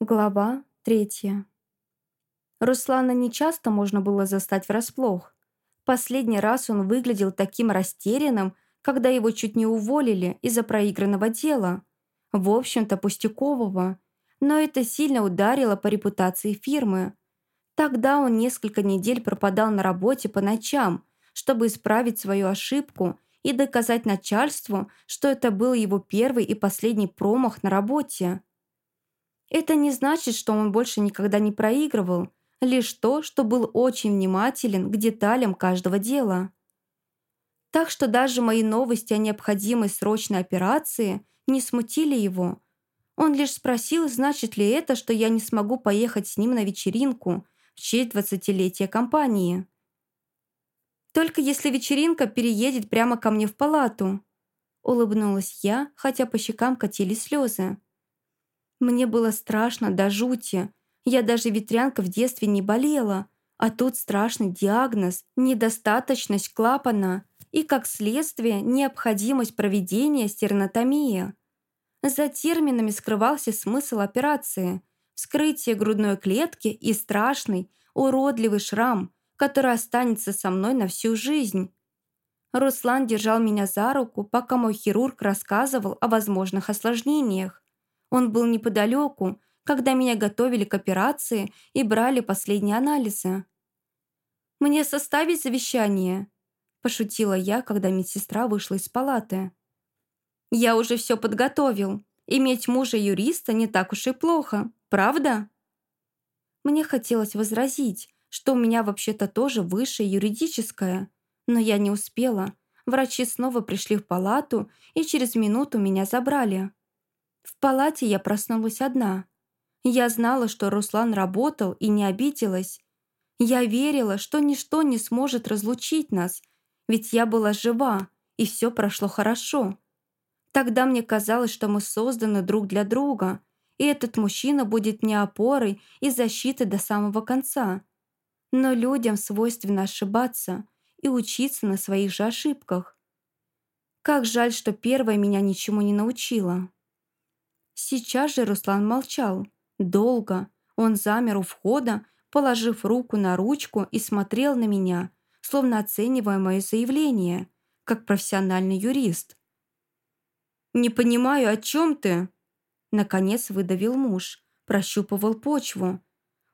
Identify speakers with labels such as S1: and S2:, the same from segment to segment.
S1: Глава третья. Руслана нечасто можно было застать врасплох. Последний раз он выглядел таким растерянным, когда его чуть не уволили из-за проигранного дела. В общем-то, пустякового. Но это сильно ударило по репутации фирмы. Тогда он несколько недель пропадал на работе по ночам, чтобы исправить свою ошибку и доказать начальству, что это был его первый и последний промах на работе. Это не значит, что он больше никогда не проигрывал, лишь то, что был очень внимателен к деталям каждого дела. Так что даже мои новости о необходимой срочной операции не смутили его. Он лишь спросил, значит ли это, что я не смогу поехать с ним на вечеринку в честь двадцатилетия компании. «Только если вечеринка переедет прямо ко мне в палату», улыбнулась я, хотя по щекам катились слезы. Мне было страшно до жути. Я даже ветрянка в детстве не болела. А тут страшный диагноз – недостаточность клапана и, как следствие, необходимость проведения стернотомии. За терминами скрывался смысл операции – вскрытие грудной клетки и страшный, уродливый шрам, который останется со мной на всю жизнь. Руслан держал меня за руку, пока мой хирург рассказывал о возможных осложнениях. Он был неподалеку, когда меня готовили к операции и брали последние анализы. «Мне составить завещание?» – пошутила я, когда медсестра вышла из палаты. «Я уже все подготовил. Иметь мужа-юриста не так уж и плохо, правда?» Мне хотелось возразить, что у меня вообще-то тоже высшее юридическое, но я не успела. Врачи снова пришли в палату и через минуту меня забрали. В палате я проснулась одна. Я знала, что Руслан работал и не обиделась. Я верила, что ничто не сможет разлучить нас, ведь я была жива, и все прошло хорошо. Тогда мне казалось, что мы созданы друг для друга, и этот мужчина будет мне опорой и защитой до самого конца. Но людям свойственно ошибаться и учиться на своих же ошибках. Как жаль, что первая меня ничему не научила. Сейчас же Руслан молчал. Долго. Он замер у входа, положив руку на ручку и смотрел на меня, словно оценивая мое заявление, как профессиональный юрист. «Не понимаю, о чем ты?» Наконец выдавил муж, прощупывал почву.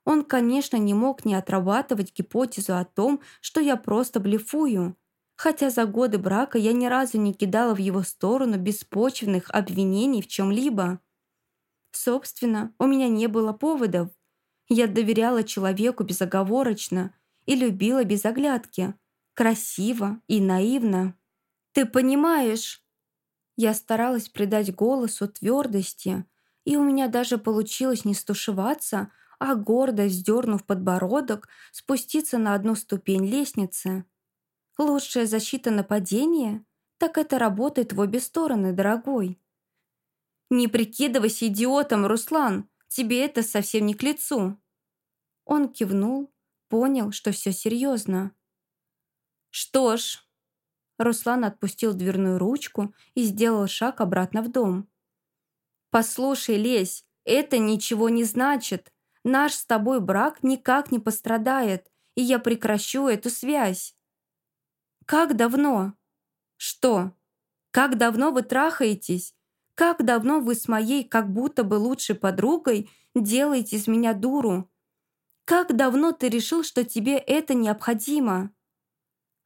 S1: Он, конечно, не мог не отрабатывать гипотезу о том, что я просто блефую, хотя за годы брака я ни разу не кидала в его сторону беспочвенных обвинений в чем-либо. Собственно, у меня не было поводов. Я доверяла человеку безоговорочно и любила без оглядки. Красиво и наивно. «Ты понимаешь?» Я старалась придать голосу твердости, и у меня даже получилось не стушеваться, а гордо, сдернув подбородок, спуститься на одну ступень лестницы. Лучшая защита нападения? Так это работает в обе стороны, дорогой. «Не прикидывайся идиотом, Руслан! Тебе это совсем не к лицу!» Он кивнул, понял, что все серьезно. «Что ж...» Руслан отпустил дверную ручку и сделал шаг обратно в дом. «Послушай, Лесь, это ничего не значит. Наш с тобой брак никак не пострадает, и я прекращу эту связь». «Как давно?» «Что? Как давно вы трахаетесь? Как давно вы с моей как будто бы лучшей подругой делаете из меня дуру? Как давно ты решил, что тебе это необходимо?»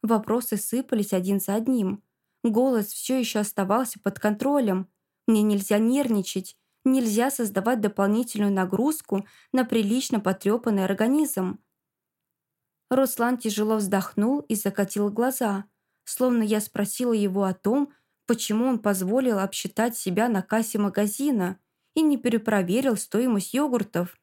S1: Вопросы сыпались один за одним. Голос все еще оставался под контролем. Мне нельзя нервничать, нельзя создавать дополнительную нагрузку на прилично потрепанный организм. Руслан тяжело вздохнул и закатил глаза, словно я спросила его о том, почему он позволил обсчитать себя на кассе магазина и не перепроверил стоимость йогуртов.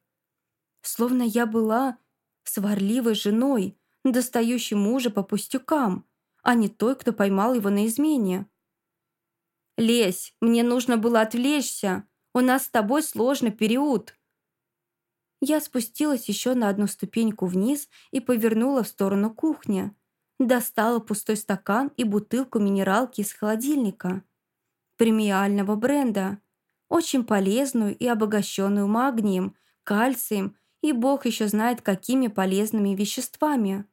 S1: Словно я была сварливой женой, достающей мужа по пустякам, а не той, кто поймал его на измене. «Лесь, мне нужно было отвлечься. У нас с тобой сложный период». Я спустилась еще на одну ступеньку вниз и повернула в сторону кухни. Достала пустой стакан и бутылку минералки из холодильника. Премиального бренда. Очень полезную и обогащенную магнием, кальцием и бог еще знает какими полезными веществами.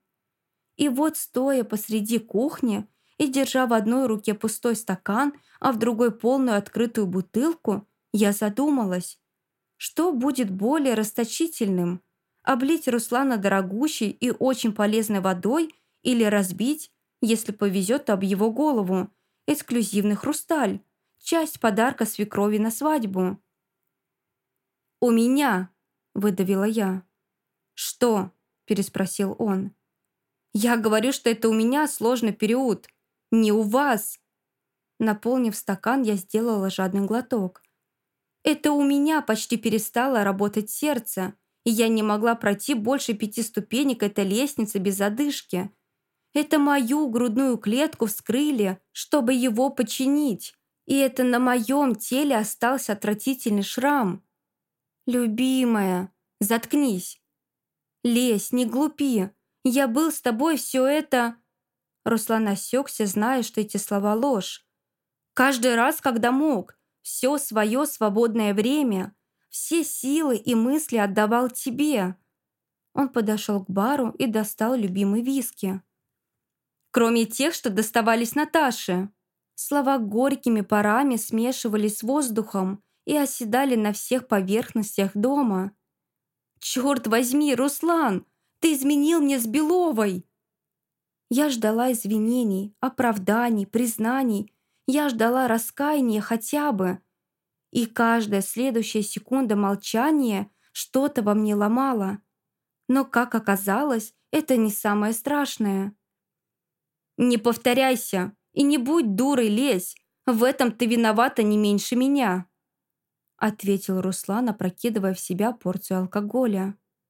S1: И вот, стоя посреди кухни и держа в одной руке пустой стакан, а в другой полную открытую бутылку, я задумалась, что будет более расточительным – облить Руслана дорогущей и очень полезной водой или разбить, если повезет об его голову, эксклюзивный хрусталь, часть подарка свекрови на свадьбу. «У меня!» – выдавила я. «Что?» – переспросил он. «Я говорю, что это у меня сложный период. Не у вас!» Наполнив стакан, я сделала жадный глоток. «Это у меня почти перестало работать сердце, и я не могла пройти больше пяти ступенек этой лестницы без одышки. Это мою грудную клетку вскрыли, чтобы его починить, и это на моем теле остался отвратительный шрам. «Любимая, заткнись!» «Лезь, не глупи! Я был с тобой все это...» Руслан осекся, зная, что эти слова ложь. «Каждый раз, когда мог, все свое свободное время, все силы и мысли отдавал тебе». Он подошел к бару и достал любимый виски. «Кроме тех, что доставались Наташе». Слова горькими парами смешивались с воздухом и оседали на всех поверхностях дома. «Черт возьми, Руслан! Ты изменил мне с Беловой!» Я ждала извинений, оправданий, признаний. Я ждала раскаяния хотя бы, и каждая следующая секунда молчания что-то во мне ломала. Но, как оказалось, это не самое страшное. «Не повторяйся и не будь дурой, лезь. В этом ты виновата не меньше меня», ответил Руслан, опрокидывая в себя порцию алкоголя.